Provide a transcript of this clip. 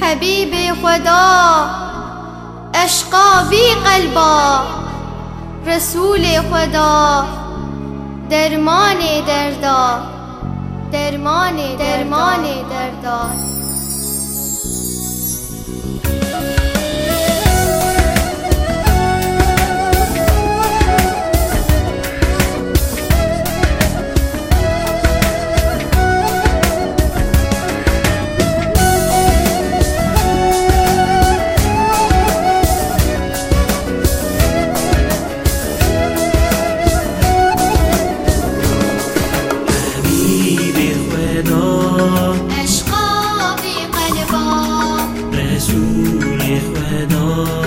حبیب خدا اشقا بی قلبا رسول خدا درمان دردا درمان درمان دردا. Oh.